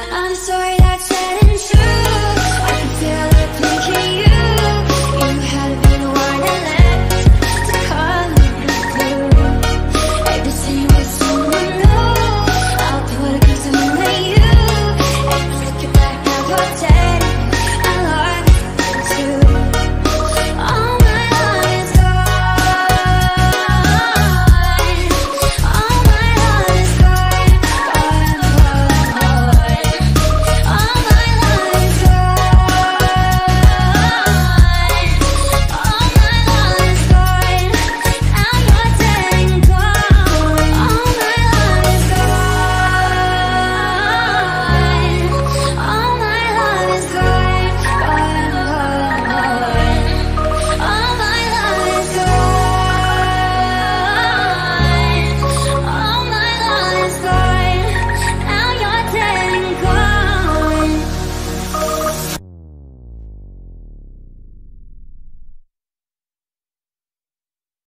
I'm sorry